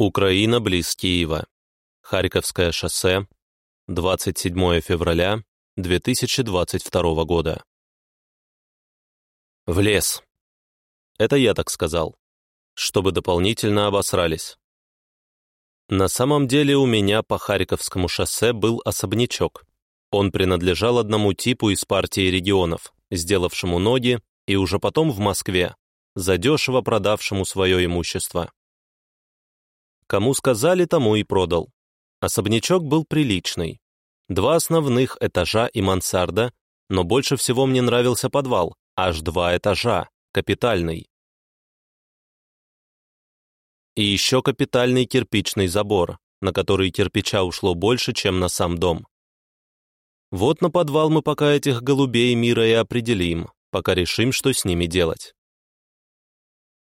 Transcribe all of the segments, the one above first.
Украина близ Киева. Харьковское шоссе. 27 февраля 2022 года. В лес. Это я так сказал. Чтобы дополнительно обосрались. На самом деле у меня по Харьковскому шоссе был особнячок. Он принадлежал одному типу из партии регионов, сделавшему ноги, и уже потом в Москве, задешево продавшему свое имущество. Кому сказали, тому и продал. Особнячок был приличный. Два основных этажа и мансарда, но больше всего мне нравился подвал, аж два этажа, капитальный. И еще капитальный кирпичный забор, на который кирпича ушло больше, чем на сам дом. Вот на подвал мы пока этих голубей мира и определим, пока решим, что с ними делать.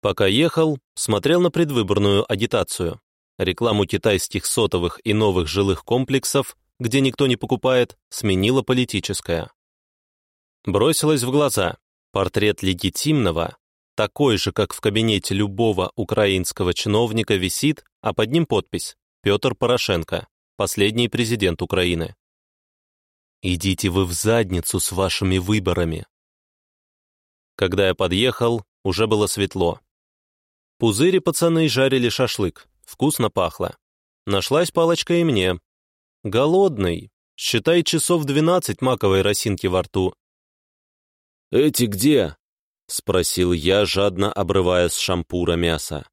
Пока ехал, смотрел на предвыборную агитацию рекламу китайских сотовых и новых жилых комплексов, где никто не покупает, сменила политическая. Бросилось в глаза портрет легитимного, такой же, как в кабинете любого украинского чиновника висит, а под ним подпись «Петр Порошенко, последний президент Украины». «Идите вы в задницу с вашими выборами». Когда я подъехал, уже было светло. Пузыри пацаны жарили шашлык, Вкусно пахло. Нашлась палочка и мне. Голодный. Считай часов двенадцать маковой росинки во рту. «Эти где?» — спросил я, жадно обрывая с шампура мясо.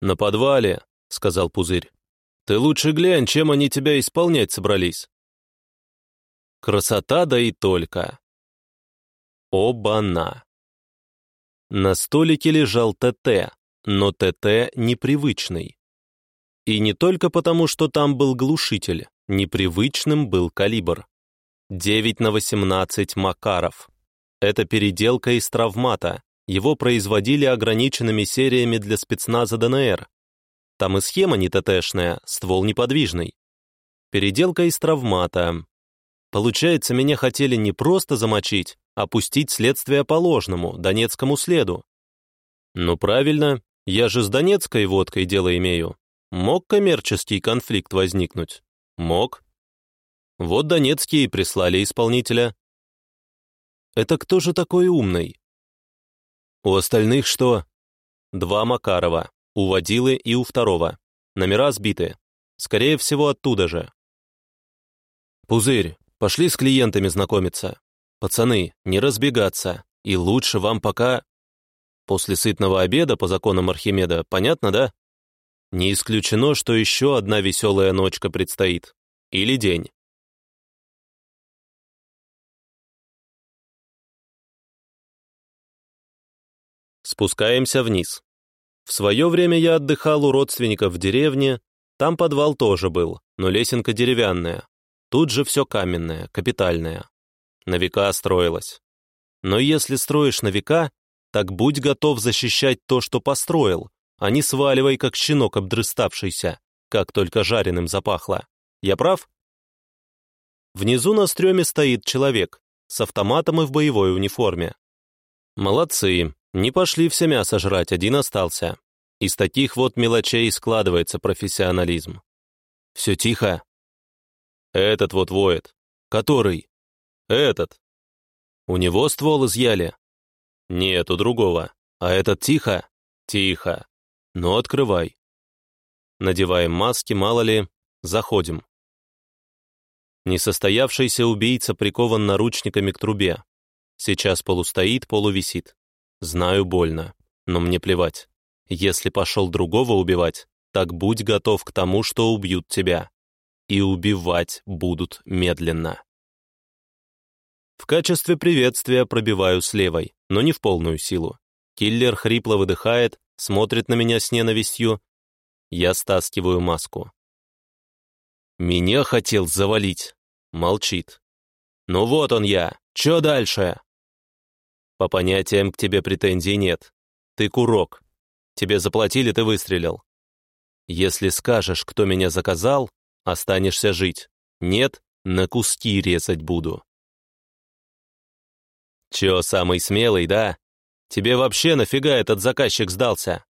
«На подвале», — сказал Пузырь. «Ты лучше глянь, чем они тебя исполнять собрались». Красота да и только. Оба-на. На столике лежал ТТ, но ТТ непривычный. И не только потому, что там был глушитель, непривычным был калибр. 9 на 18 Макаров. Это переделка из травмата, его производили ограниченными сериями для спецназа ДНР. Там и схема не ТТшная, ствол неподвижный. Переделка из травмата. Получается, меня хотели не просто замочить, а пустить следствие по ложному, донецкому следу. Ну правильно, я же с донецкой водкой дело имею. Мог коммерческий конфликт возникнуть? Мог. Вот донецкие и прислали исполнителя. Это кто же такой умный? У остальных что? Два Макарова, у водилы и у второго. Номера сбиты. Скорее всего, оттуда же. Пузырь, пошли с клиентами знакомиться. Пацаны, не разбегаться. И лучше вам пока После сытного обеда, по законам Архимеда, понятно, да? Не исключено, что еще одна веселая ночка предстоит. Или день. Спускаемся вниз. В свое время я отдыхал у родственников в деревне, там подвал тоже был, но лесенка деревянная. Тут же все каменное, капитальное. На века строилось. Но если строишь на века, так будь готов защищать то, что построил, а не сваливай, как щенок обдрыставшийся, как только жареным запахло. Я прав? Внизу на стреме стоит человек, с автоматом и в боевой униформе. Молодцы, не пошли все мясо жрать, один остался. Из таких вот мелочей складывается профессионализм. Все тихо. Этот вот воет. Который? Этот. У него ствол изъяли. «Нет, у другого. А этот тихо?» «Тихо. Ну, открывай». Надеваем маски, мало ли, заходим. Несостоявшийся убийца прикован наручниками к трубе. Сейчас полустоит, полувисит. Знаю, больно, но мне плевать. Если пошел другого убивать, так будь готов к тому, что убьют тебя. И убивать будут медленно. В качестве приветствия пробиваю с левой, но не в полную силу. Киллер хрипло выдыхает, смотрит на меня с ненавистью. Я стаскиваю маску. «Меня хотел завалить», — молчит. «Ну вот он я, чё дальше?» «По понятиям к тебе претензий нет. Ты курок. Тебе заплатили, ты выстрелил. Если скажешь, кто меня заказал, останешься жить. Нет, на куски резать буду». «Чё, самый смелый, да? Тебе вообще нафига этот заказчик сдался?»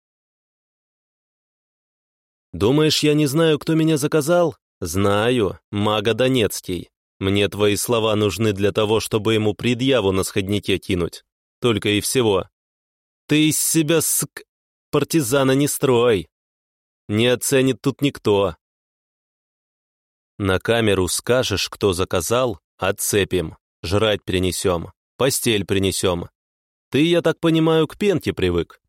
Думаешь, я не знаю, кто меня заказал? Знаю, мага Донецкий. Мне твои слова нужны для того, чтобы ему предъяву на сходнике кинуть. Только и всего. Ты из себя ск... партизана не строй. Не оценит тут никто. На камеру скажешь, кто заказал, отцепим, жрать принесем, постель принесем. Ты, я так понимаю, к пенке привык.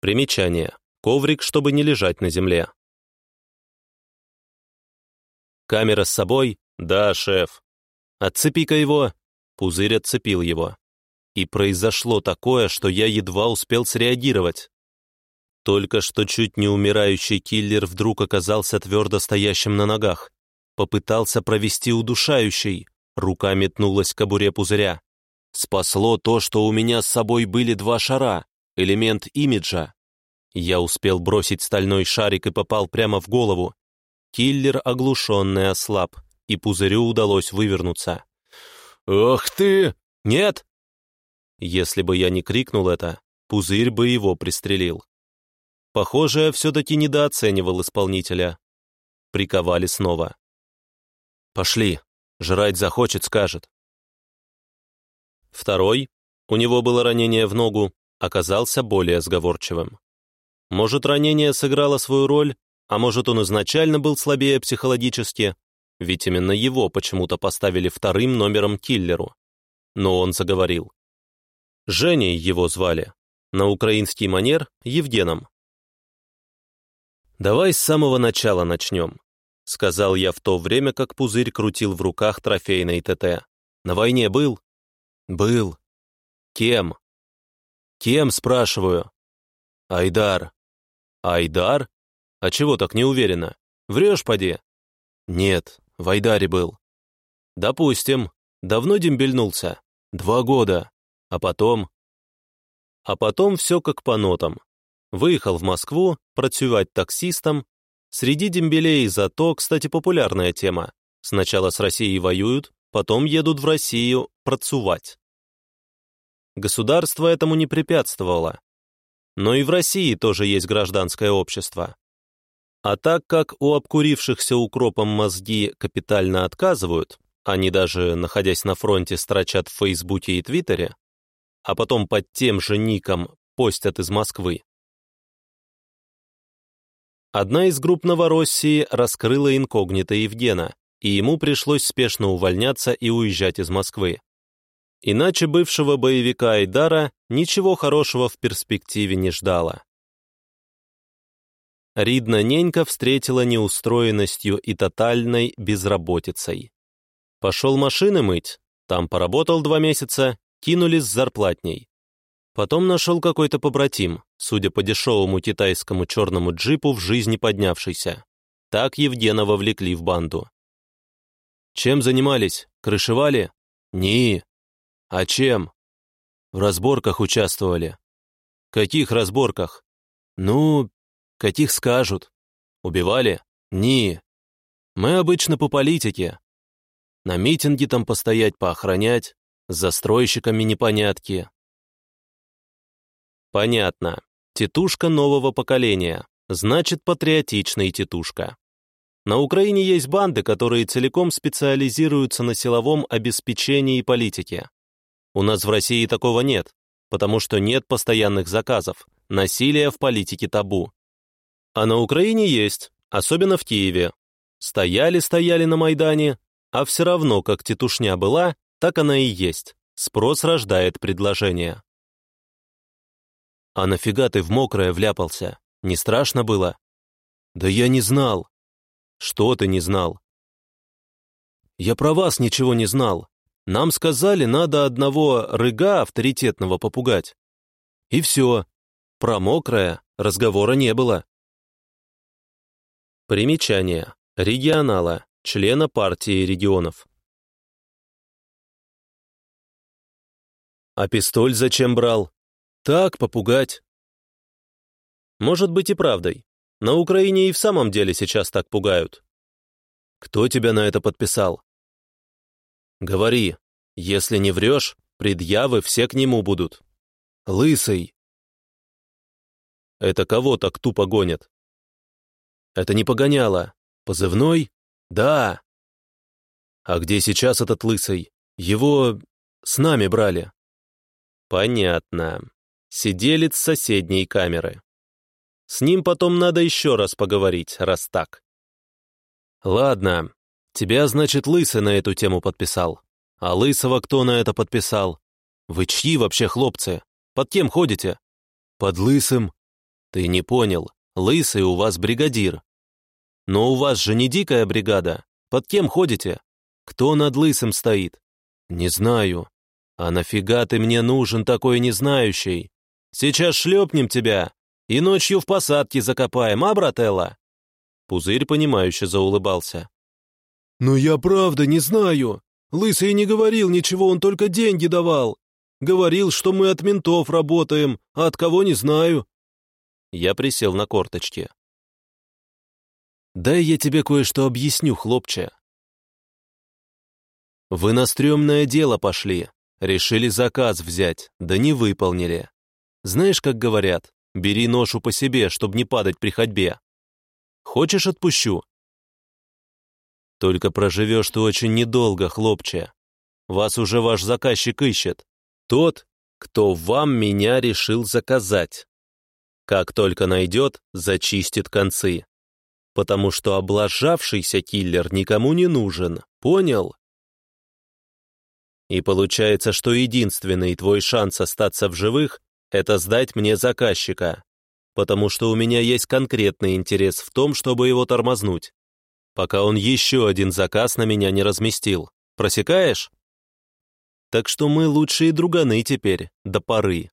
Примечание. Коврик, чтобы не лежать на земле. Камера с собой? Да, шеф. Отцепи-ка его. Пузырь отцепил его. И произошло такое, что я едва успел среагировать. Только что чуть не умирающий киллер вдруг оказался твердо стоящим на ногах. Попытался провести удушающий. Рука метнулась к кобуре пузыря. Спасло то, что у меня с собой были два шара, элемент имиджа. Я успел бросить стальной шарик и попал прямо в голову, Киллер оглушенный ослаб, и пузырю удалось вывернуться. «Ох ты! Нет!» Если бы я не крикнул это, пузырь бы его пристрелил. Похоже, я все-таки недооценивал исполнителя. Приковали снова. «Пошли, жрать захочет, скажет». Второй, у него было ранение в ногу, оказался более сговорчивым. Может, ранение сыграло свою роль, а может, он изначально был слабее психологически, ведь именно его почему-то поставили вторым номером киллеру. Но он заговорил. Женей его звали. На украинский манер — Евгеном. «Давай с самого начала начнем», — сказал я в то время, как пузырь крутил в руках трофейный ТТ. «На войне был?» «Был». «Кем?» «Кем?» — спрашиваю. «Айдар». «Айдар?» «А чего так не уверена? Врешь, поди?» «Нет, в Айдаре был». «Допустим. Давно дембельнулся?» «Два года. А потом?» А потом все как по нотам. Выехал в Москву, працювать таксистом. Среди дембелей зато, кстати, популярная тема. Сначала с Россией воюют, потом едут в Россию працювать. Государство этому не препятствовало. Но и в России тоже есть гражданское общество. А так как у обкурившихся укропом мозги капитально отказывают, они даже, находясь на фронте, строчат в Фейсбуке и Твиттере, а потом под тем же ником постят из Москвы. Одна из групп Новороссии раскрыла инкогнито Евгена, и ему пришлось спешно увольняться и уезжать из Москвы. Иначе бывшего боевика Айдара ничего хорошего в перспективе не ждало. Ридна Ненька встретила неустроенностью и тотальной безработицей. Пошел машины мыть, там поработал два месяца, кинулись с зарплатней. Потом нашел какой-то побратим, судя по дешевому китайскому черному джипу в жизни поднявшийся. Так Евгена вовлекли в банду. Чем занимались? Крышевали? Не. А чем? В разборках участвовали. Каких разборках? Ну, Каких скажут. Убивали? Не. Мы обычно по политике. На митинге там постоять, поохранять, с застройщиками непонятки. Понятно. Тетушка нового поколения. Значит, патриотичный тетушка. На Украине есть банды, которые целиком специализируются на силовом обеспечении и политике. У нас в России такого нет, потому что нет постоянных заказов. Насилие в политике табу. А на Украине есть, особенно в Киеве. Стояли-стояли на Майдане, а все равно, как тетушня была, так она и есть. Спрос рождает предложение. «А нафига ты в мокрое вляпался? Не страшно было?» «Да я не знал». «Что ты не знал?» «Я про вас ничего не знал. Нам сказали, надо одного рыга авторитетного попугать. И все. Про мокрое разговора не было». Примечание. Регионала. Члена партии регионов. А пистоль зачем брал? Так, попугать. Может быть и правдой. На Украине и в самом деле сейчас так пугают. Кто тебя на это подписал? Говори. Если не врешь, предъявы все к нему будут. Лысый. Это кого так тупо гонят? Это не погоняло. Позывной? Да. А где сейчас этот лысый? Его с нами брали. Понятно. Сиделец соседней камеры. С ним потом надо еще раз поговорить, раз так. Ладно, тебя, значит, Лысый на эту тему подписал. А Лысого кто на это подписал? Вы чьи вообще хлопцы? Под кем ходите? Под Лысым. Ты не понял, Лысый у вас бригадир. Но у вас же не дикая бригада. Под кем ходите? Кто над Лысым стоит? Не знаю. А нафига ты мне нужен такой незнающий? Сейчас шлепнем тебя и ночью в посадке закопаем, а, брателла?» Пузырь, понимающе заулыбался. «Но я правда не знаю. Лысый не говорил ничего, он только деньги давал. Говорил, что мы от ментов работаем, а от кого не знаю». Я присел на корточки. «Дай я тебе кое-что объясню, хлопче. Вы на стрёмное дело пошли, решили заказ взять, да не выполнили. Знаешь, как говорят, Бери ношу по себе, чтобы не падать при ходьбе. Хочешь, отпущу? Только проживешь ты очень недолго, хлопче. Вас уже ваш заказчик ищет. Тот, кто вам меня решил заказать. Как только найдет, зачистит концы. Потому что облажавшийся киллер никому не нужен, понял? И получается, что единственный твой шанс остаться в живых это сдать мне заказчика, потому что у меня есть конкретный интерес в том, чтобы его тормознуть, пока он еще один заказ на меня не разместил. Просекаешь? Так что мы лучшие друганы теперь, до поры.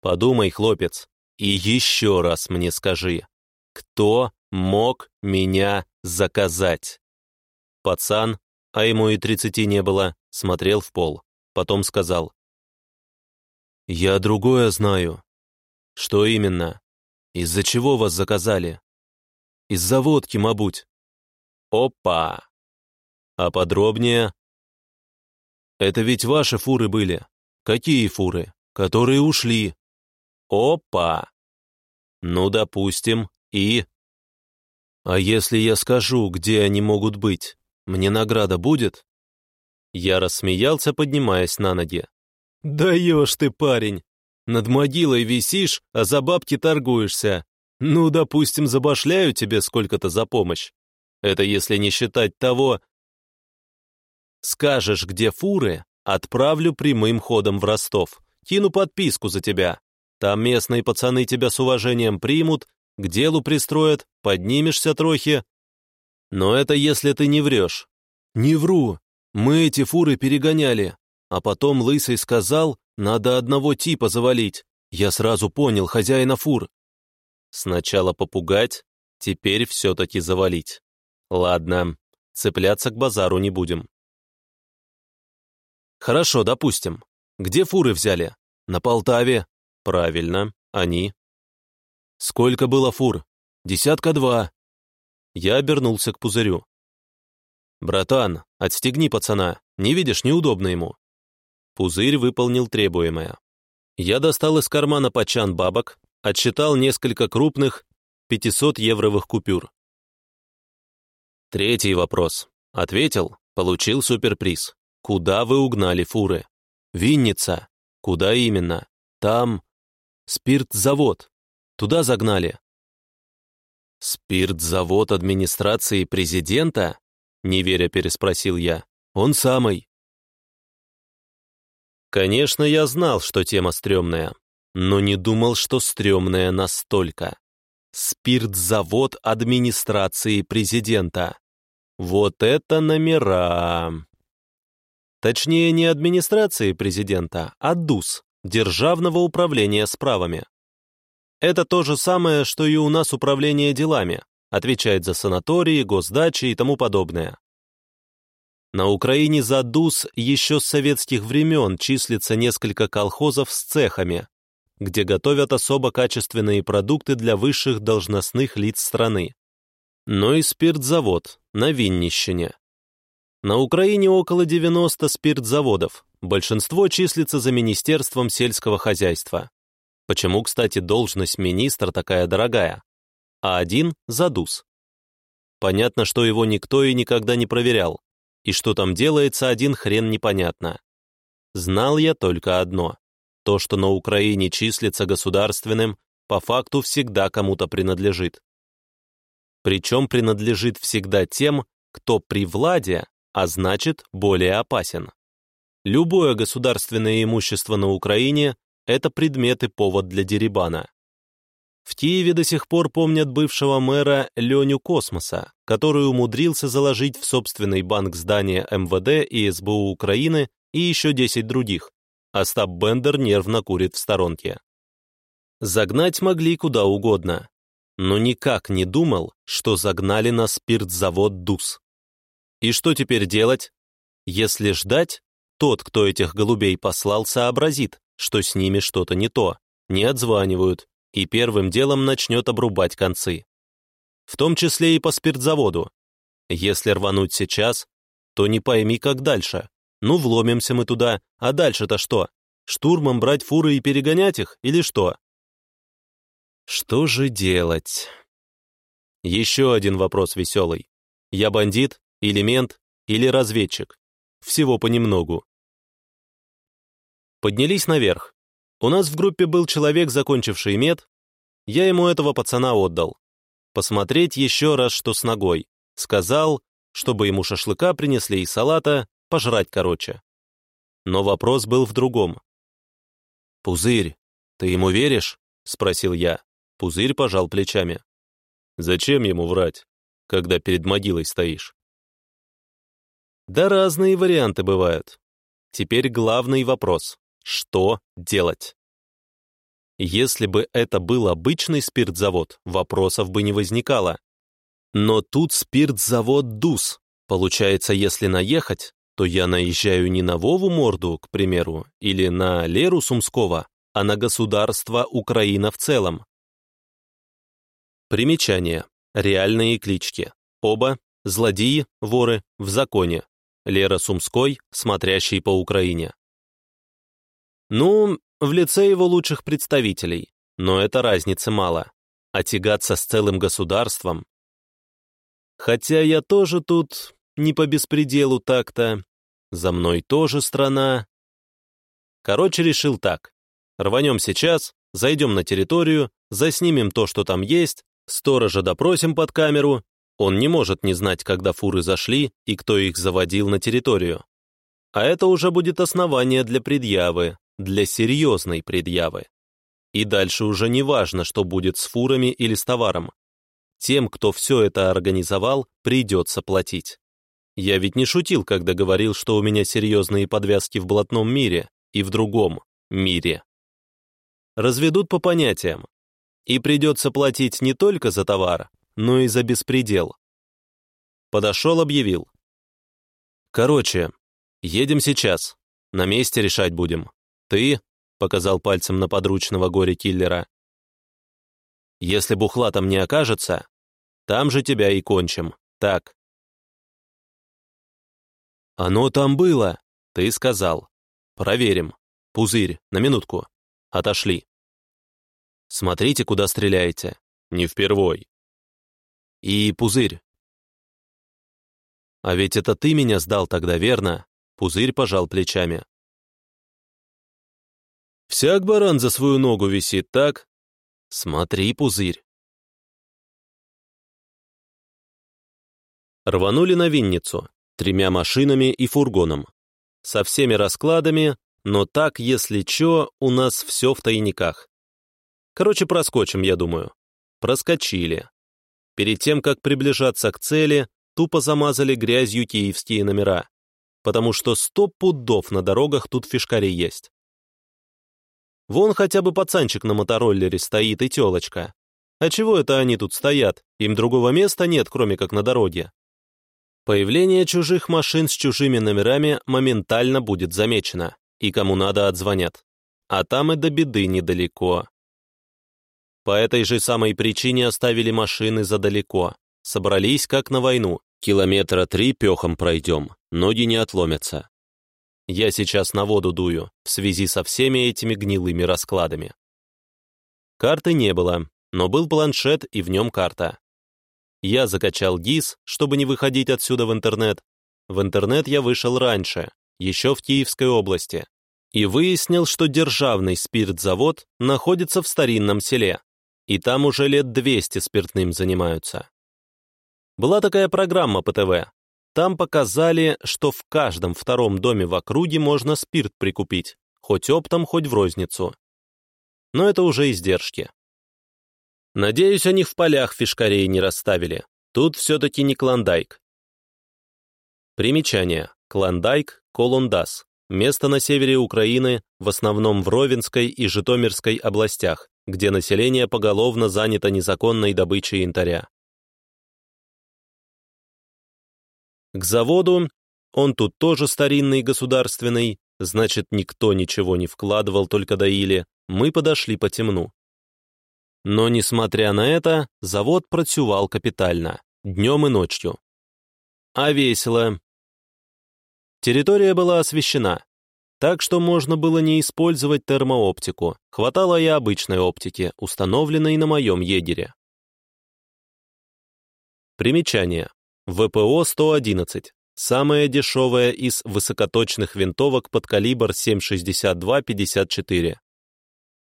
Подумай, хлопец, и еще раз мне скажи, кто мог меня заказать? Пацан, а ему и тридцати не было, смотрел в пол. Потом сказал, «Я другое знаю». «Что именно? Из-за чего вас заказали?» «Из-за водки, мабуть». «Опа!» «А подробнее?» «Это ведь ваши фуры были». «Какие фуры?» «Которые ушли». «Опа!» «Ну, допустим, и...» «А если я скажу, где они могут быть, мне награда будет?» Я рассмеялся, поднимаясь на ноги. «Даешь ты, парень! Над могилой висишь, а за бабки торгуешься. Ну, допустим, забашляю тебе сколько-то за помощь. Это если не считать того... Скажешь, где фуры, отправлю прямым ходом в Ростов. Кину подписку за тебя. Там местные пацаны тебя с уважением примут, к делу пристроят, поднимешься трохи. Но это если ты не врешь. Не вру. Мы эти фуры перегоняли. А потом Лысый сказал, надо одного типа завалить. Я сразу понял, хозяина фур. Сначала попугать, теперь все-таки завалить. Ладно, цепляться к базару не будем. Хорошо, допустим. Где фуры взяли? На Полтаве. Правильно, они. Сколько было фур? Десятка два. Я обернулся к пузырю. «Братан, отстегни пацана, не видишь, неудобно ему». Пузырь выполнил требуемое. Я достал из кармана почан бабок, отсчитал несколько крупных 500-евровых купюр. Третий вопрос. Ответил, получил суперприз. Куда вы угнали фуры? Винница. Куда именно? Там спиртзавод. Туда загнали. Спиртзавод администрации президента? Неверя переспросил я. Он самый. Конечно, я знал, что тема стрёмная, но не думал, что стрёмная настолько. Спиртзавод администрации президента. Вот это номера! Точнее, не администрации президента, а ДУС, Державного управления справами. Это то же самое, что и у нас управление делами, отвечает за санатории, госдачи и тому подобное. На Украине за ДУС еще с советских времен числится несколько колхозов с цехами, где готовят особо качественные продукты для высших должностных лиц страны. Но и спиртзавод на Виннищине. На Украине около 90 спиртзаводов, большинство числится за Министерством сельского хозяйства. Почему, кстати, должность министра такая дорогая? А один — задус. Понятно, что его никто и никогда не проверял. И что там делается, один хрен непонятно. Знал я только одно. То, что на Украине числится государственным, по факту всегда кому-то принадлежит. Причем принадлежит всегда тем, кто при владе, а значит, более опасен. Любое государственное имущество на Украине – это предмет и повод для дерибана. В Киеве до сих пор помнят бывшего мэра Леню Космоса, который умудрился заложить в собственный банк здания МВД и СБУ Украины и еще 10 других. Остап Бендер нервно курит в сторонке. Загнать могли куда угодно, но никак не думал, что загнали на спиртзавод ДУС. И что теперь делать? Если ждать, тот, кто этих голубей послал, сообразит, что с ними что-то не то, не отзванивают, и первым делом начнет обрубать концы. В том числе и по спиртзаводу. Если рвануть сейчас, то не пойми, как дальше. Ну, вломимся мы туда, а дальше-то что? Штурмом брать фуры и перегонять их, или что? Что же делать? Еще один вопрос веселый. Я бандит, элемент или разведчик? Всего понемногу. Поднялись наверх. У нас в группе был человек, закончивший мед. Я ему этого пацана отдал. Посмотреть еще раз, что с ногой. Сказал, чтобы ему шашлыка принесли и салата, пожрать короче. Но вопрос был в другом. «Пузырь, ты ему веришь?» — спросил я. Пузырь пожал плечами. «Зачем ему врать, когда перед могилой стоишь?» Да разные варианты бывают. Теперь главный вопрос что делать. Если бы это был обычный спиртзавод, вопросов бы не возникало. Но тут спиртзавод ДУС. Получается, если наехать, то я наезжаю не на Вову Морду, к примеру, или на Леру Сумского, а на государство Украина в целом. Примечание. Реальные клички. Оба – злодеи, воры, в законе. Лера Сумской, смотрящий по Украине. Ну, в лице его лучших представителей, но это разницы мало. А тягаться с целым государством... Хотя я тоже тут не по беспределу так-то. За мной тоже страна. Короче, решил так. Рванем сейчас, зайдем на территорию, заснимем то, что там есть, сторожа допросим под камеру. Он не может не знать, когда фуры зашли и кто их заводил на территорию. А это уже будет основание для предъявы, для серьезной предъявы. И дальше уже не важно, что будет с фурами или с товаром. Тем, кто все это организовал, придется платить. Я ведь не шутил, когда говорил, что у меня серьезные подвязки в блатном мире и в другом мире. Разведут по понятиям. И придется платить не только за товар, но и за беспредел. Подошел, объявил. Короче, едем сейчас. На месте решать будем. «Ты?» — показал пальцем на подручного горе-киллера. «Если бухла там не окажется, там же тебя и кончим. Так». «Оно там было!» — ты сказал. «Проверим. Пузырь, на минутку. Отошли». «Смотрите, куда стреляете. Не впервой». «И пузырь». «А ведь это ты меня сдал тогда, верно?» Пузырь пожал плечами. Всяк баран за свою ногу висит, так? Смотри, пузырь. Рванули на Винницу, тремя машинами и фургоном. Со всеми раскладами, но так, если чё, у нас все в тайниках. Короче, проскочим, я думаю. Проскочили. Перед тем, как приближаться к цели, тупо замазали грязью киевские номера, потому что сто пудов на дорогах тут фишкари есть. Вон хотя бы пацанчик на мотороллере стоит и телочка. А чего это они тут стоят? Им другого места нет, кроме как на дороге. Появление чужих машин с чужими номерами моментально будет замечено, и кому надо отзвонят. А там и до беды недалеко. По этой же самой причине оставили машины задалеко. Собрались как на войну. Километра три пехом пройдем, ноги не отломятся. Я сейчас на воду дую, в связи со всеми этими гнилыми раскладами. Карты не было, но был планшет и в нем карта. Я закачал ГИС, чтобы не выходить отсюда в интернет. В интернет я вышел раньше, еще в Киевской области, и выяснил, что державный спиртзавод находится в старинном селе, и там уже лет 200 спиртным занимаются. Была такая программа по ТВ. Там показали, что в каждом втором доме в округе можно спирт прикупить, хоть оптом, хоть в розницу. Но это уже издержки. Надеюсь, они в полях фишкарей не расставили. Тут все-таки не Клондайк. Примечание. Клондайк, Колондас. Место на севере Украины, в основном в Ровенской и Житомирской областях, где население поголовно занято незаконной добычей янтаря. К заводу, он тут тоже старинный государственный, значит, никто ничего не вкладывал, только доили, мы подошли по темну. Но, несмотря на это, завод працювал капитально, днем и ночью. А весело. Территория была освещена, так что можно было не использовать термооптику, хватало и обычной оптики, установленной на моем егере. Примечание. ВПО-111. Самая дешевая из высокоточных винтовок под калибр 7,62-54.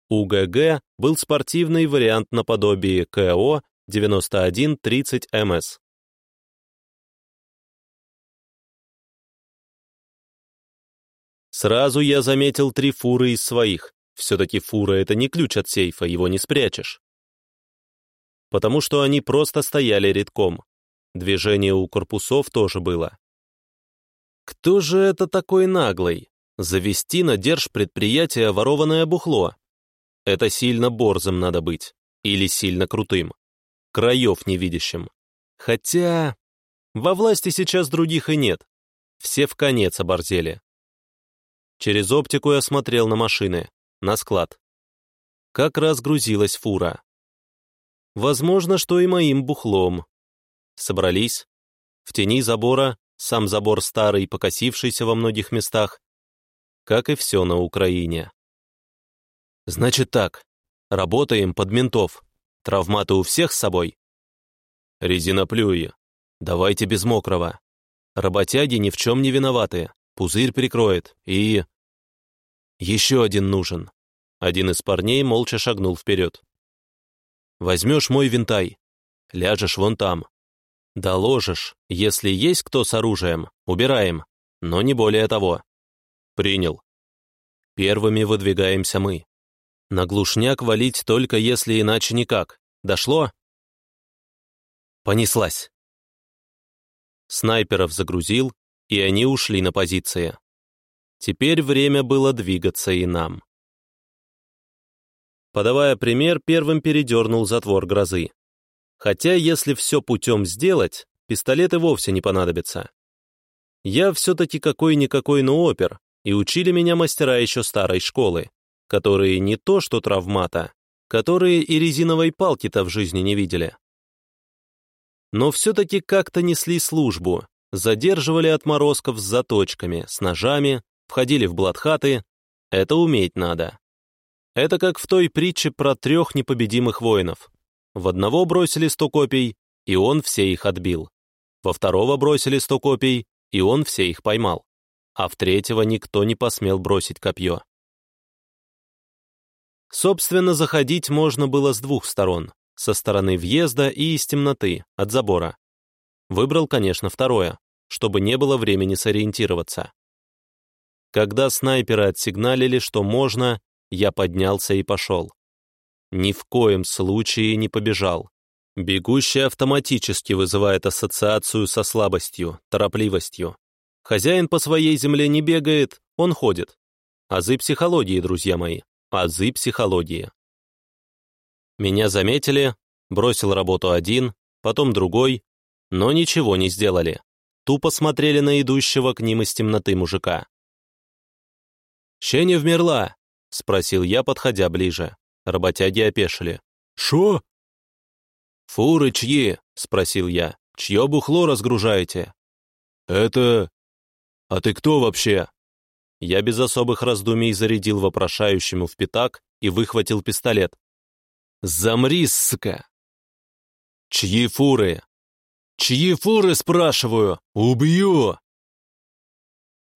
УГГ был спортивный вариант наподобие КО 9130 МС. Сразу я заметил три фуры из своих. Все-таки фура — это не ключ от сейфа, его не спрячешь. Потому что они просто стояли редком. Движение у корпусов тоже было. Кто же это такой наглый? Завести на держпредприятие ворованное бухло. Это сильно борзым надо быть. Или сильно крутым. Краев невидящим. Хотя... Во власти сейчас других и нет. Все в конец оборзели. Через оптику я смотрел на машины, на склад. Как раз грузилась фура. Возможно, что и моим бухлом, собрались. В тени забора, сам забор старый, покосившийся во многих местах, как и все на Украине. Значит так, работаем под ментов. Травматы у всех с собой? Резиноплюи. Давайте без мокрого. Работяги ни в чем не виноваты. Пузырь прикроет. И... Еще один нужен. Один из парней молча шагнул вперед. Возьмешь мой винтай. Ляжешь вон там. Доложишь, если есть кто с оружием, убираем, но не более того. Принял. Первыми выдвигаемся мы. На глушняк валить только если иначе никак. Дошло? Понеслась. Снайперов загрузил, и они ушли на позиции. Теперь время было двигаться и нам. Подавая пример, первым передернул затвор грозы. Хотя, если все путем сделать, пистолеты вовсе не понадобятся. Я все-таки какой-никакой, но опер, и учили меня мастера еще старой школы, которые не то что травмата, которые и резиновой палки-то в жизни не видели. Но все-таки как-то несли службу, задерживали отморозков с заточками, с ножами, входили в блатхаты. Это уметь надо. Это как в той притче про трех непобедимых воинов. В одного бросили сто копий, и он все их отбил. Во второго бросили сто копий, и он все их поймал. А в третьего никто не посмел бросить копье. Собственно, заходить можно было с двух сторон, со стороны въезда и из темноты, от забора. Выбрал, конечно, второе, чтобы не было времени сориентироваться. Когда снайперы отсигналили, что можно, я поднялся и пошел. Ни в коем случае не побежал. Бегущий автоматически вызывает ассоциацию со слабостью, торопливостью. Хозяин по своей земле не бегает, он ходит. Азы психологии, друзья мои, азы психологии. Меня заметили, бросил работу один, потом другой, но ничего не сделали. Тупо смотрели на идущего к ним из темноты мужика. «Ще не вмерла?» — спросил я, подходя ближе. Работяги опешили. «Шо?» «Фуры чьи?» — спросил я. «Чье бухло разгружаете?» «Это... А ты кто вообще?» Я без особых раздумий зарядил вопрошающему в пятак и выхватил пистолет. Замри, сука! Чьи фуры? Чьи фуры, спрашиваю? Убью!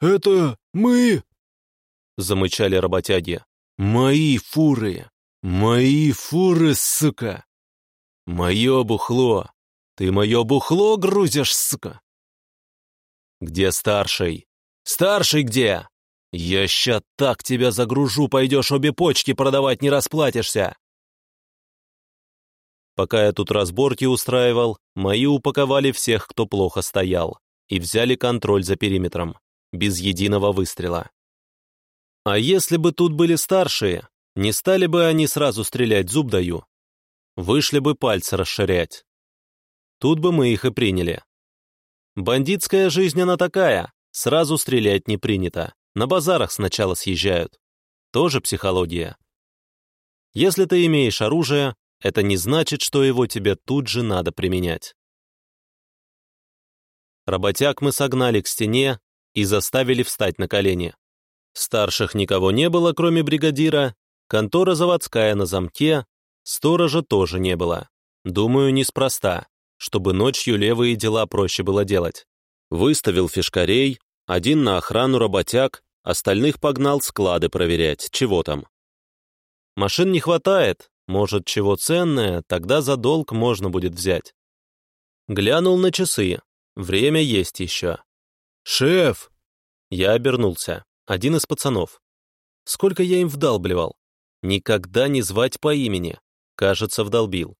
«Это мы!» — замычали работяги. «Мои фуры! Мои фуры, сука! Мое бухло! Ты мое бухло грузишь, сука!» «Где старший? Старший где? Я ща так тебя загружу, пойдешь обе почки продавать, не расплатишься!» Пока я тут разборки устраивал, мои упаковали всех, кто плохо стоял, и взяли контроль за периметром, без единого выстрела. А если бы тут были старшие, не стали бы они сразу стрелять, зуб даю. Вышли бы пальцы расширять. Тут бы мы их и приняли. Бандитская жизнь она такая, сразу стрелять не принято, на базарах сначала съезжают. Тоже психология. Если ты имеешь оружие, это не значит, что его тебе тут же надо применять. Работяг мы согнали к стене и заставили встать на колени. Старших никого не было, кроме бригадира, контора заводская на замке, сторожа тоже не было. Думаю, неспроста, чтобы ночью левые дела проще было делать. Выставил фишкарей, один на охрану работяг, остальных погнал склады проверять, чего там. Машин не хватает, может, чего ценное, тогда за долг можно будет взять. Глянул на часы. Время есть еще. «Шеф!» Я обернулся. Один из пацанов. Сколько я им вдалбливал. Никогда не звать по имени. Кажется, вдолбил.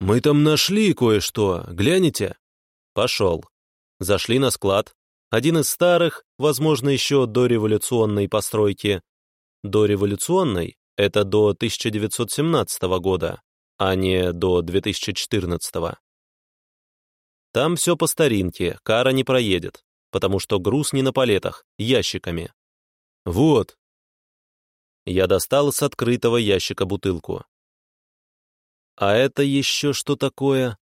«Мы там нашли кое-что, гляните?» Пошел. Зашли на склад. Один из старых, возможно, еще до революционной постройки. До революционной это до 1917 года, а не до 2014. Там все по старинке, кара не проедет, потому что груз не на палетах, ящиками. Вот. Я достал с открытого ящика бутылку. А это еще что такое?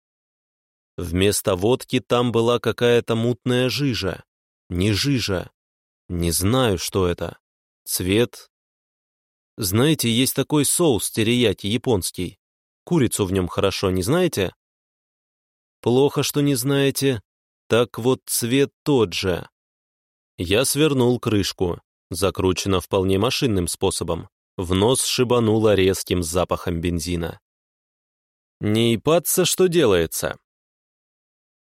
Вместо водки там была какая-то мутная жижа. Не жижа. Не знаю, что это. Цвет знаете, есть такой соус терияки японский. Курицу в нем хорошо, не знаете? Плохо, что не знаете. Так вот цвет тот же. Я свернул крышку, закручено вполне машинным способом. В нос шибануло резким запахом бензина. Не ипаться, что делается.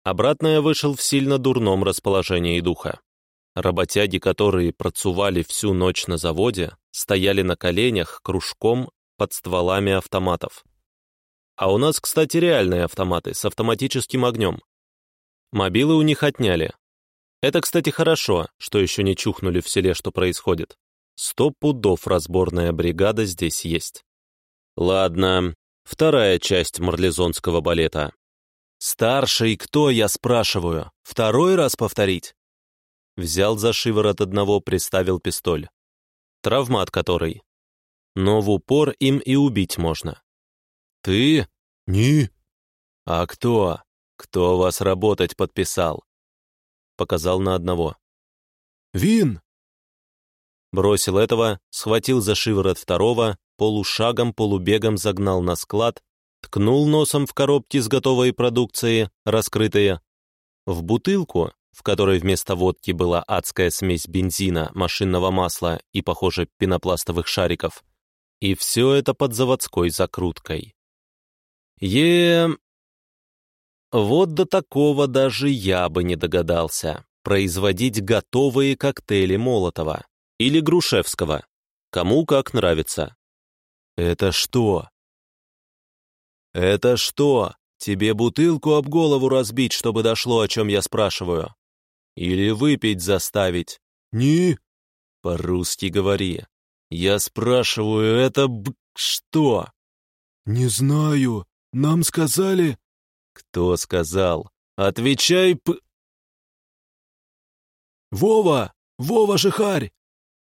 Обратно я вышел в сильно дурном расположении духа. Работяги, которые процували всю ночь на заводе, стояли на коленях кружком под стволами автоматов. А у нас, кстати, реальные автоматы с автоматическим огнем. Мобилы у них отняли. Это, кстати, хорошо, что еще не чухнули в селе, что происходит. Сто пудов разборная бригада здесь есть. Ладно, вторая часть марлезонского балета. Старший кто, я спрашиваю? Второй раз повторить? Взял за шиворот одного, приставил пистоль. Травмат который. Но в упор им и убить можно. «Ты? Ни?» «А кто? Кто вас работать подписал?» Показал на одного. «Вин!» Бросил этого, схватил за шиворот второго, полушагом, полубегом загнал на склад, ткнул носом в коробки с готовой продукцией, раскрытые. В бутылку, в которой вместо водки была адская смесь бензина, машинного масла и, похоже, пенопластовых шариков. И все это под заводской закруткой. Е... Вот до такого даже я бы не догадался. Производить готовые коктейли Молотова или Грушевского. Кому как нравится. Это что? Это что? Тебе бутылку об голову разбить, чтобы дошло, о чем я спрашиваю? Или выпить заставить? Не. По-русски говори. Я спрашиваю, это б... что? Не знаю. Нам сказали... Кто сказал? Отвечай, п... Вова! Вова Жихарь!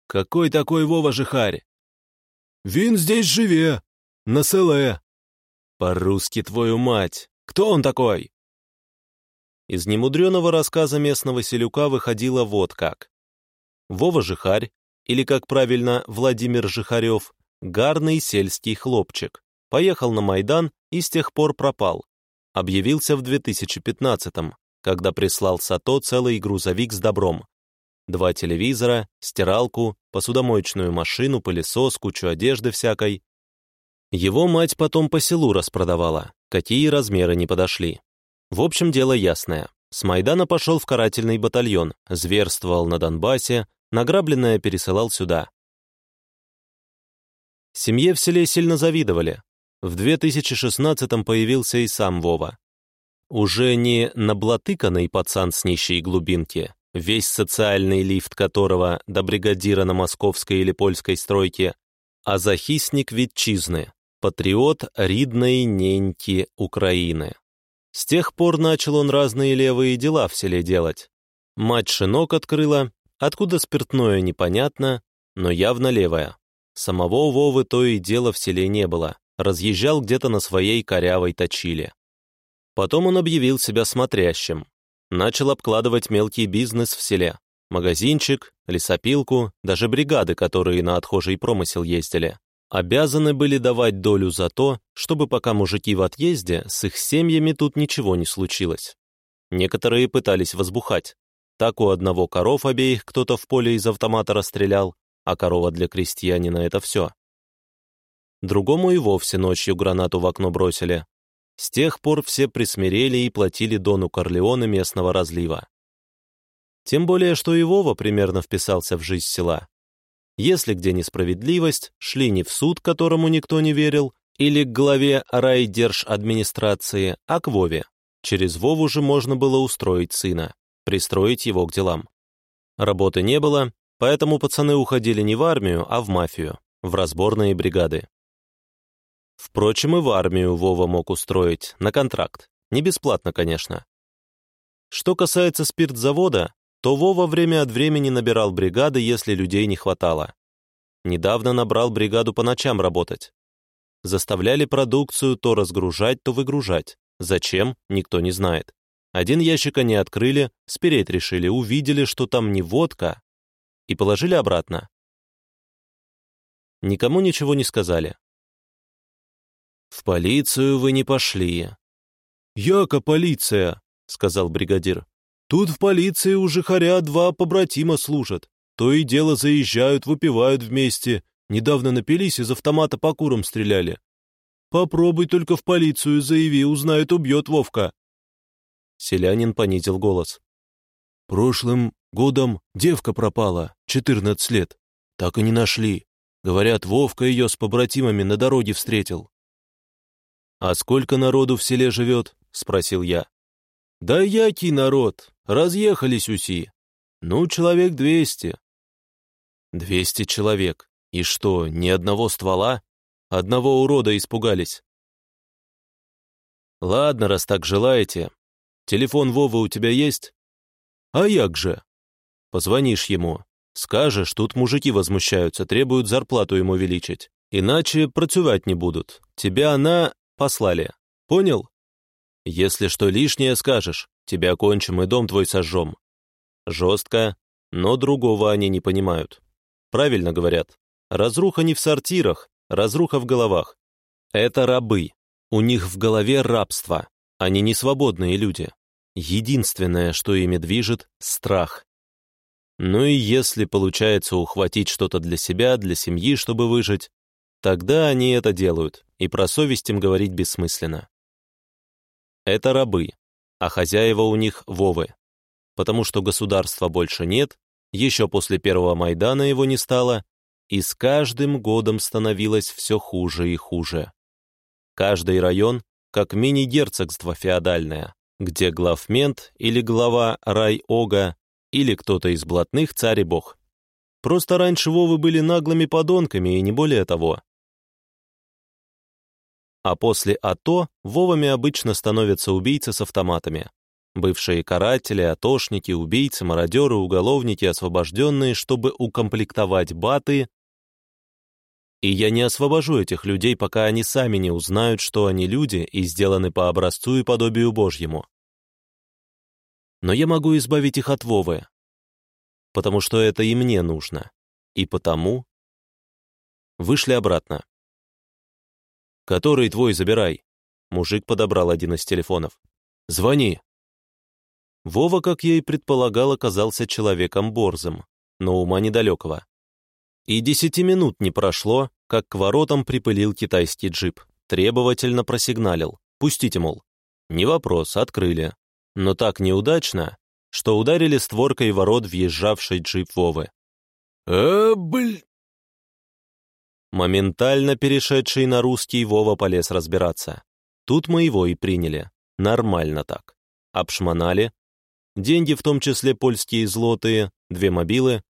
Какой такой Вова Жихарь? Вин здесь живе, на селе. По-русски твою мать. Кто он такой? Из немудреного рассказа местного селюка выходило вот как. Вова Жихарь, или, как правильно, Владимир Жихарев, гарный сельский хлопчик. Поехал на Майдан и с тех пор пропал. Объявился в 2015-м, когда прислал Сато целый грузовик с добром. Два телевизора, стиралку, посудомоечную машину, пылесос, кучу одежды всякой. Его мать потом по селу распродавала, какие размеры не подошли. В общем, дело ясное. С Майдана пошел в карательный батальон, зверствовал на Донбассе, награбленное пересылал сюда. Семье в селе сильно завидовали. В 2016-м появился и сам Вова. Уже не наблатыканный пацан с нищей глубинки, весь социальный лифт которого до бригадира на московской или польской стройке, а захисник ветчизны, патриот ридной неньки Украины. С тех пор начал он разные левые дела в селе делать. Мать шинок открыла, откуда спиртное непонятно, но явно левое. Самого Вовы то и дело в селе не было, разъезжал где-то на своей корявой точиле. Потом он объявил себя смотрящим, начал обкладывать мелкий бизнес в селе, магазинчик, лесопилку, даже бригады, которые на отхожий промысел ездили. Обязаны были давать долю за то, чтобы пока мужики в отъезде, с их семьями тут ничего не случилось. Некоторые пытались возбухать. Так у одного коров обеих кто-то в поле из автомата расстрелял, а корова для крестьянина — это все. Другому и вовсе ночью гранату в окно бросили. С тех пор все присмирели и платили Дону Корлеоне местного разлива. Тем более, что и Вова примерно вписался в жизнь села. Если где несправедливость, шли не в суд, которому никто не верил, или к главе райдерж администрации, а к Вове. Через Вову же можно было устроить сына, пристроить его к делам. Работы не было, поэтому пацаны уходили не в армию, а в мафию, в разборные бригады. Впрочем, и в армию Вова мог устроить, на контракт. Не бесплатно, конечно. Что касается спиртзавода, то Вова время от времени набирал бригады, если людей не хватало. Недавно набрал бригаду по ночам работать. Заставляли продукцию то разгружать, то выгружать. Зачем, никто не знает. Один ящик они открыли, спереть решили, увидели, что там не водка, и положили обратно. Никому ничего не сказали. «В полицию вы не пошли». «Яко полиция», — сказал бригадир. «Тут в полиции у жихаря два побратима служат. То и дело заезжают, выпивают вместе. Недавно напились, из автомата по курам стреляли. Попробуй только в полицию заяви, узнает, убьет Вовка». Селянин понизил голос. «Прошлым годом девка пропала, 14 лет. Так и не нашли. Говорят, Вовка ее с побратимами на дороге встретил. «А сколько народу в селе живет?» — спросил я. «Да який народ, разъехались уси. Ну, человек двести». «Двести человек. И что, ни одного ствола? Одного урода испугались?» «Ладно, раз так желаете. Телефон Вовы у тебя есть?» «А як же?» «Позвонишь ему. Скажешь, тут мужики возмущаются, требуют зарплату ему увеличить. Иначе працювать не будут. Тебя она послали. Понял? Если что лишнее скажешь, тебя кончим и дом твой сожжем. Жестко, но другого они не понимают. Правильно говорят. Разруха не в сортирах, разруха в головах. Это рабы. У них в голове рабство. Они не свободные люди. Единственное, что ими движет — страх. Ну и если получается ухватить что-то для себя, для семьи, чтобы выжить, Тогда они это делают, и про совесть им говорить бессмысленно. Это рабы, а хозяева у них Вовы. Потому что государства больше нет, еще после первого Майдана его не стало, и с каждым годом становилось все хуже и хуже. Каждый район как мини-герцогство феодальное, где главмент или глава райога или кто-то из блатных царь и бог. Просто раньше Вовы были наглыми подонками и не более того. А после АТО Вовами обычно становятся убийцы с автоматами. Бывшие каратели, атошники, убийцы, мародеры, уголовники, освобожденные, чтобы укомплектовать баты. И я не освобожу этих людей, пока они сами не узнают, что они люди и сделаны по образцу и подобию Божьему. Но я могу избавить их от Вовы, потому что это и мне нужно, и потому, Вышли обратно. «Который твой забирай?» Мужик подобрал один из телефонов. «Звони». Вова, как я и предполагал, оказался человеком борзым, но ума недалекого. И десяти минут не прошло, как к воротам припылил китайский джип, требовательно просигналил. «Пустите, мол». Не вопрос, открыли. Но так неудачно, что ударили створкой ворот въезжавший джип Вовы. «А, бль...» Моментально перешедший на русский Вова полез разбираться. Тут мы его и приняли. Нормально так. Обшмонали. Деньги, в том числе польские злотые, две мобилы.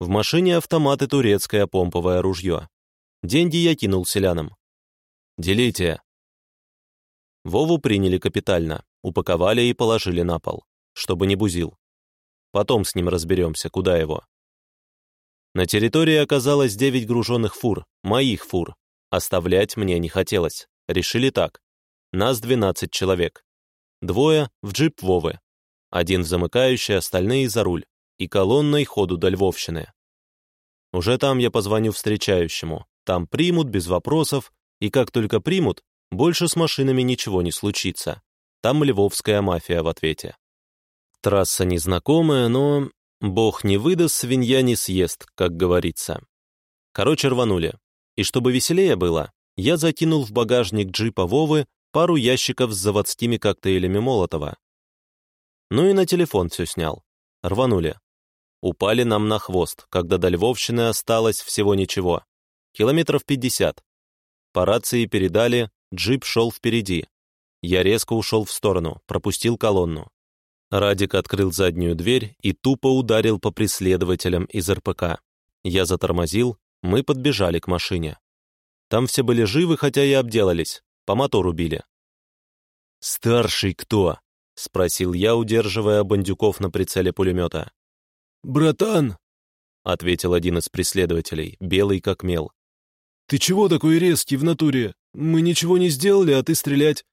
В машине автомат и турецкое помповое ружье. Деньги я кинул селянам. «Делите». Вову приняли капитально, упаковали и положили на пол, чтобы не бузил. Потом с ним разберемся, куда его. На территории оказалось девять груженных фур, моих фур. Оставлять мне не хотелось. Решили так. Нас 12 человек. Двое в джип Вовы. Один в замыкающий, остальные за руль. И колонной ходу до Львовщины. Уже там я позвоню встречающему. Там примут без вопросов, и как только примут, больше с машинами ничего не случится. Там львовская мафия в ответе. Трасса незнакомая, но бог не выдаст, свинья не съест, как говорится. Короче, рванули. И чтобы веселее было, я закинул в багажник джипа Вовы пару ящиков с заводскими коктейлями Молотова. Ну и на телефон все снял. Рванули. Упали нам на хвост, когда до Львовщины осталось всего ничего. Километров пятьдесят. По рации передали, джип шел впереди. Я резко ушел в сторону, пропустил колонну. Радик открыл заднюю дверь и тупо ударил по преследователям из РПК. Я затормозил, мы подбежали к машине. Там все были живы, хотя и обделались. По мотору били. «Старший кто?» — спросил я, удерживая бандюков на прицеле пулемета. «Братан!» — ответил один из преследователей, белый как мел. «Ты чего такой резкий в натуре? Мы ничего не сделали, а ты стрелять...»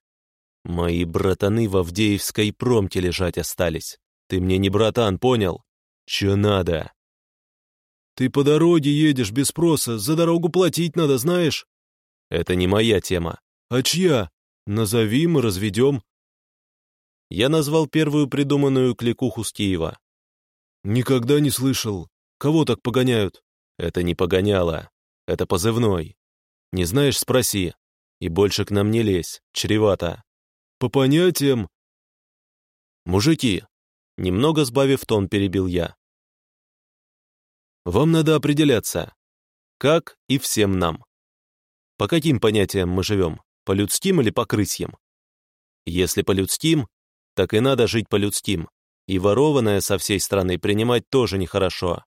«Мои братаны в Авдеевской промке лежать остались. Ты мне не братан, понял? Че надо?» «Ты по дороге едешь без спроса, за дорогу платить надо, знаешь?» «Это не моя тема. «А чья? Назови, мы разведем». Я назвал первую придуманную кликуху с Киева. «Никогда не слышал. Кого так погоняют?» «Это не погоняло. Это позывной. Не знаешь, спроси. И больше к нам не лезь, чревато». «По понятиям...» «Мужики!» Немного сбавив тон, перебил я. «Вам надо определяться. Как и всем нам. По каким понятиям мы живем? По людским или по крысьям? Если по людским, так и надо жить по людским, и ворованное со всей страны принимать тоже нехорошо.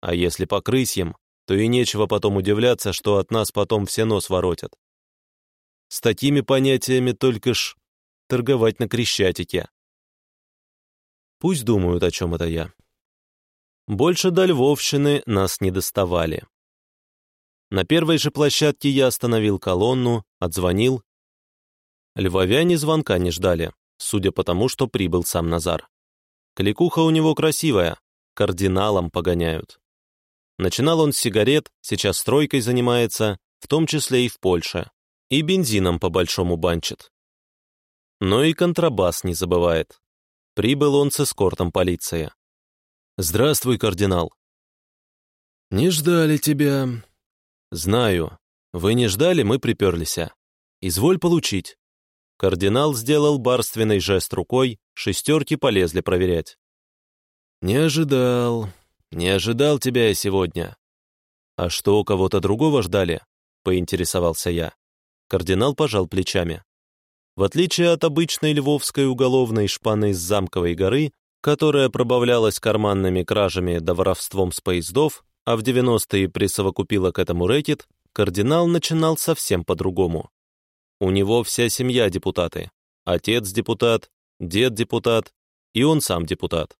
А если по крысьям, то и нечего потом удивляться, что от нас потом все нос воротят. С такими понятиями только ж торговать на Крещатике. Пусть думают, о чем это я. Больше до Львовщины нас не доставали. На первой же площадке я остановил колонну, отзвонил. Львовяне звонка не ждали, судя по тому, что прибыл сам Назар. Кликуха у него красивая, кардиналом погоняют. Начинал он с сигарет, сейчас стройкой занимается, в том числе и в Польше. И бензином по-большому банчит. Но и контрабас не забывает. Прибыл он с эскортом полиции. «Здравствуй, кардинал». «Не ждали тебя», «Знаю. Вы не ждали, мы приперлись. Изволь получить». Кардинал сделал барственный жест рукой, шестерки полезли проверять. «Не ожидал. Не ожидал тебя я сегодня». «А что, кого-то другого ждали?» — поинтересовался я. Кардинал пожал плечами. В отличие от обычной львовской уголовной шпаны с замковой горы, которая пробавлялась карманными кражами да воровством с поездов, а в 90-е присовокупила к этому рэкет, кардинал начинал совсем по-другому. У него вся семья депутаты. Отец депутат, дед депутат, и он сам депутат.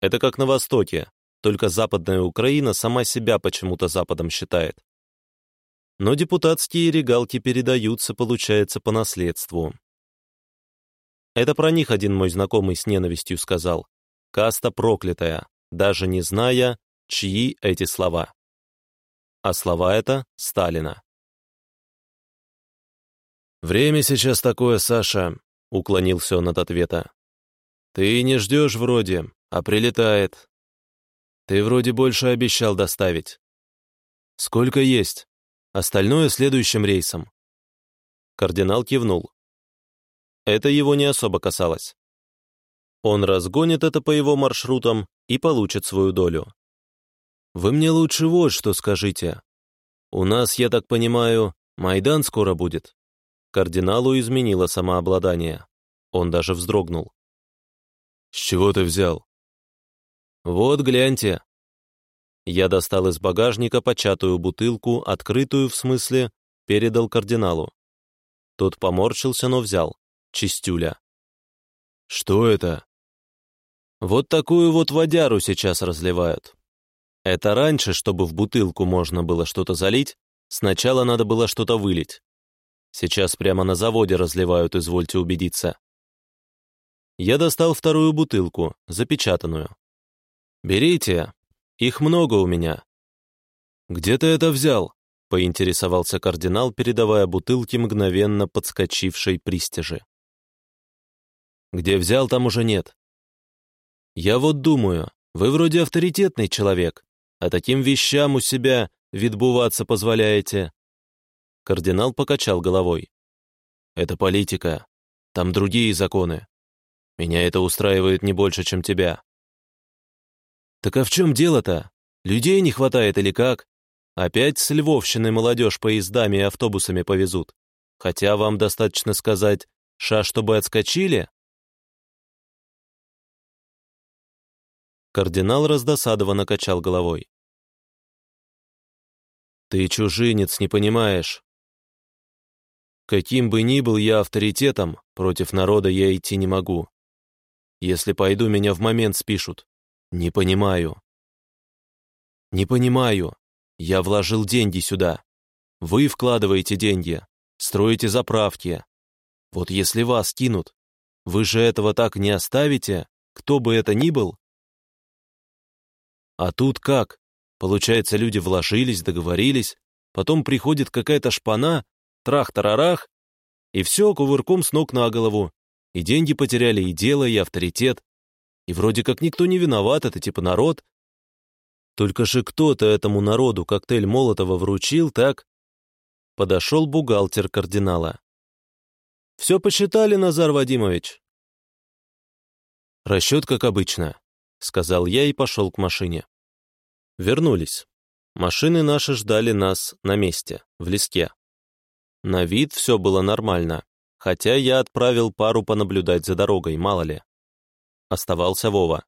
Это как на Востоке, только Западная Украина сама себя почему-то Западом считает. Но депутатские регалки передаются, получается, по наследству. Это про них один мой знакомый с ненавистью сказал. Каста проклятая, даже не зная, чьи эти слова. а слова это — Сталина. «Время сейчас такое, Саша», — уклонился он от ответа. «Ты не ждешь вроде, а прилетает. Ты вроде больше обещал доставить. Сколько есть? Остальное следующим рейсом». Кардинал кивнул. Это его не особо касалось. Он разгонит это по его маршрутам и получит свою долю. «Вы мне лучше вот что скажите. У нас, я так понимаю, Майдан скоро будет?» Кардиналу изменило самообладание. Он даже вздрогнул. «С чего ты взял?» «Вот, гляньте». Я достал из багажника початую бутылку, открытую в смысле, передал кардиналу. Тот поморщился, но взял. Чистюля. «Что это?» «Вот такую вот водяру сейчас разливают. Это раньше, чтобы в бутылку можно было что-то залить, сначала надо было что-то вылить. Сейчас прямо на заводе разливают, извольте убедиться. Я достал вторую бутылку, запечатанную. «Берите, их много у меня». «Где ты это взял?» — поинтересовался кардинал, передавая бутылки мгновенно подскочившей пристижи. «Где взял, там уже нет». «Я вот думаю, вы вроде авторитетный человек, а таким вещам у себя видбуваться позволяете. Кардинал покачал головой. «Это политика. Там другие законы. Меня это устраивает не больше, чем тебя». «Так а в чем дело-то? Людей не хватает или как? Опять с Львовщины молодежь поездами и автобусами повезут. Хотя вам достаточно сказать «ша, чтобы отскочили»?» Кардинал раздосадованно качал головой. «Ты чужинец, не понимаешь. Каким бы ни был я авторитетом, против народа я идти не могу. Если пойду, меня в момент спишут. Не понимаю. Не понимаю. Я вложил деньги сюда. Вы вкладываете деньги, строите заправки. Вот если вас кинут, вы же этого так не оставите, кто бы это ни был? А тут как? Получается, люди вложились, договорились, потом приходит какая-то шпана трах-тарарах, и все кувырком с ног на голову. И деньги потеряли, и дело, и авторитет. И вроде как никто не виноват, это типа народ. Только же кто-то этому народу коктейль Молотова вручил, так? Подошел бухгалтер кардинала. «Все посчитали, Назар Вадимович?» «Расчет, как обычно», — сказал я и пошел к машине. Вернулись. Машины наши ждали нас на месте, в леске. На вид все было нормально, хотя я отправил пару понаблюдать за дорогой, мало ли. Оставался Вова.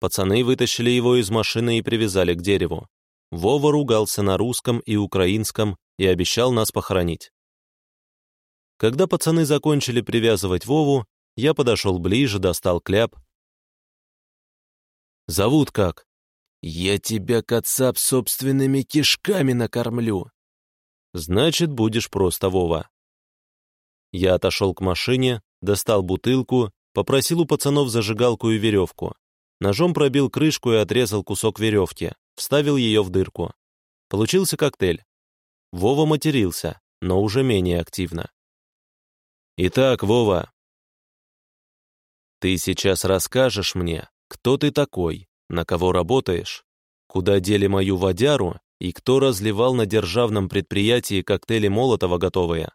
Пацаны вытащили его из машины и привязали к дереву. Вова ругался на русском и украинском и обещал нас похоронить. Когда пацаны закончили привязывать Вову, я подошел ближе, достал кляп. «Зовут как?» «Я тебя, кацап, собственными кишками накормлю», Значит, будешь просто Вова. Я отошел к машине, достал бутылку, попросил у пацанов зажигалку и веревку. Ножом пробил крышку и отрезал кусок веревки, вставил ее в дырку. Получился коктейль. Вова матерился, но уже менее активно. «Итак, Вова, ты сейчас расскажешь мне, кто ты такой, на кого работаешь, куда дели мою водяру и кто разливал на державном предприятии коктейли Молотова готовые.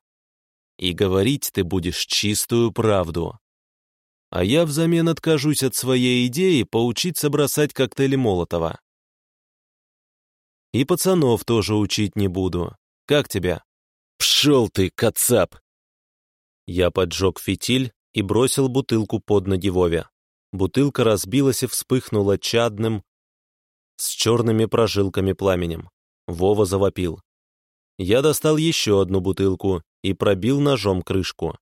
И говорить ты будешь чистую правду. А я взамен откажусь от своей идеи поучиться бросать коктейли Молотова. И пацанов тоже учить не буду. Как тебя? Пшел ты, кацап! Я поджег фитиль и бросил бутылку под ноги Вове. Бутылка разбилась и вспыхнула чадным, с черными прожилками пламенем. Вова завопил. Я достал еще одну бутылку и пробил ножом крышку.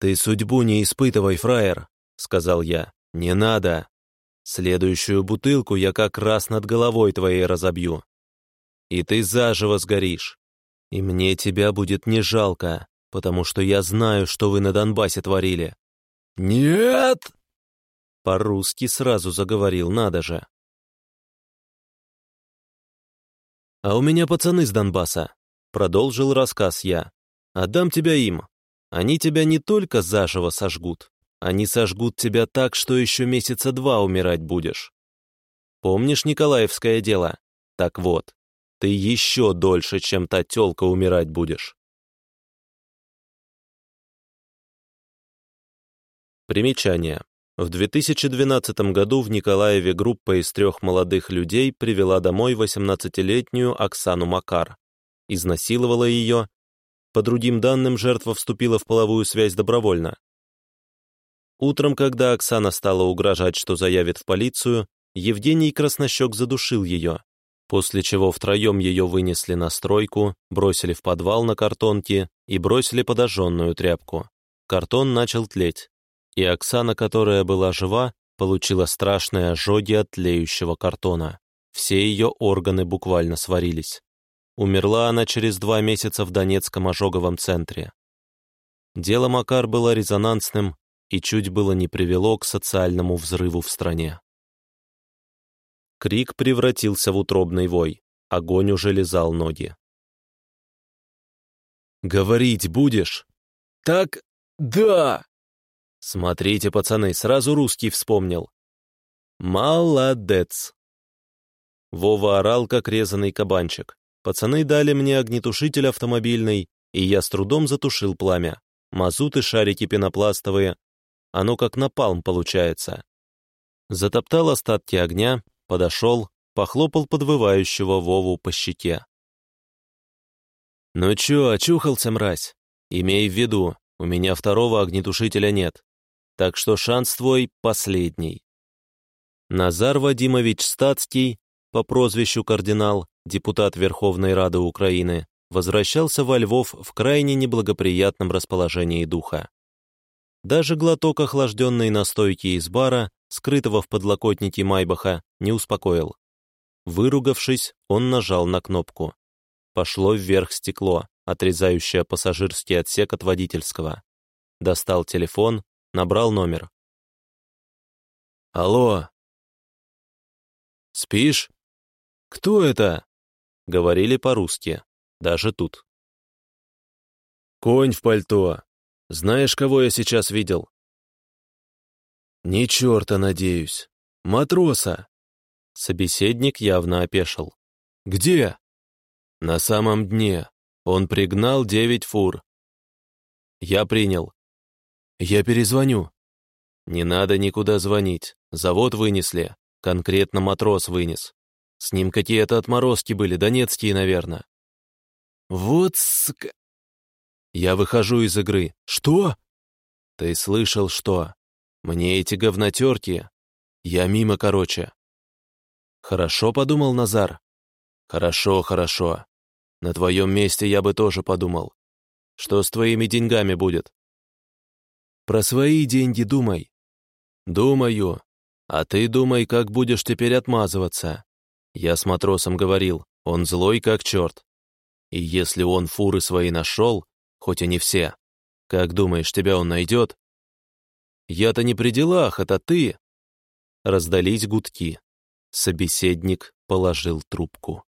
«Ты судьбу не испытывай, фраер», — сказал я. «Не надо. Следующую бутылку я как раз над головой твоей разобью. И ты заживо сгоришь. И мне тебя будет не жалко, потому что я знаю, что вы на Донбассе творили». «Нет!» По-русски сразу заговорил, надо же. «А у меня пацаны с Донбасса», — продолжил рассказ я. «Отдам тебя им. Они тебя не только заживо сожгут, они сожгут тебя так, что еще месяца два умирать будешь. Помнишь Николаевское дело? Так вот, ты еще дольше, чем та тёлка, умирать будешь». Примечание. В 2012 году в Николаеве группа из трех молодых людей привела домой 18-летнюю Оксану Макар, изнасиловала ее. По другим данным, жертва вступила в половую связь добровольно. Утром, когда Оксана стала угрожать, что заявит в полицию, Евгений Краснощек задушил ее, после чего втроем ее вынесли на стройку, бросили в подвал на картонке и бросили подожженную тряпку. Картон начал тлеть и Оксана, которая была жива, получила страшные ожоги от тлеющего картона. Все ее органы буквально сварились. Умерла она через два месяца в Донецком ожоговом центре. Дело Макар было резонансным и чуть было не привело к социальному взрыву в стране. Крик превратился в утробный вой. Огонь уже лизал ноги. «Говорить будешь?» «Так, да!» Смотрите, пацаны, сразу русский вспомнил. Молодец. Вова орал, как резанный кабанчик. Пацаны дали мне огнетушитель автомобильный, и я с трудом затушил пламя. Мазут и шарики пенопластовые. Оно как напалм получается. Затоптал остатки огня, подошел, похлопал подвывающего Вову по щеке. «Ну чё, очухался, мразь? Имей в виду, у меня второго огнетушителя нет так что шанс твой последний. Назар Вадимович Стацкий, по прозвищу кардинал, депутат Верховной Рады Украины, возвращался во Львов в крайне неблагоприятном расположении духа. Даже глоток охлажденной настойки из бара, скрытого в подлокотнике Майбаха, не успокоил. Выругавшись, он нажал на кнопку. Пошло вверх стекло, отрезающее пассажирский отсек от водительского. Достал телефон, Набрал номер. «Алло!» «Спишь?» «Кто это?» Говорили по-русски, даже тут. «Конь в пальто. Знаешь, кого я сейчас видел?» «Ни черта, надеюсь. Матроса!» Собеседник явно опешил. «Где?» «На самом дне. Он пригнал девять фур». «Я принял. «Я перезвоню». «Не надо никуда звонить. Завод вынесли. Конкретно матрос вынес. С ним какие-то отморозки были, донецкие, наверное». «Вот ск...» «Я выхожу из игры». «Что?» «Ты слышал, что? Мне эти говнотерки. Я мимо, короче». «Хорошо», — подумал Назар. «Хорошо, хорошо. На твоем месте я бы тоже подумал. Что с твоими деньгами будет?» Про свои деньги думай. Думаю. А ты думай, как будешь теперь отмазываться. Я с матросом говорил, он злой как черт. И если он фуры свои нашел, хоть и не все, как думаешь, тебя он найдет? Я-то не при делах, это ты. Раздались гудки. Собеседник положил трубку.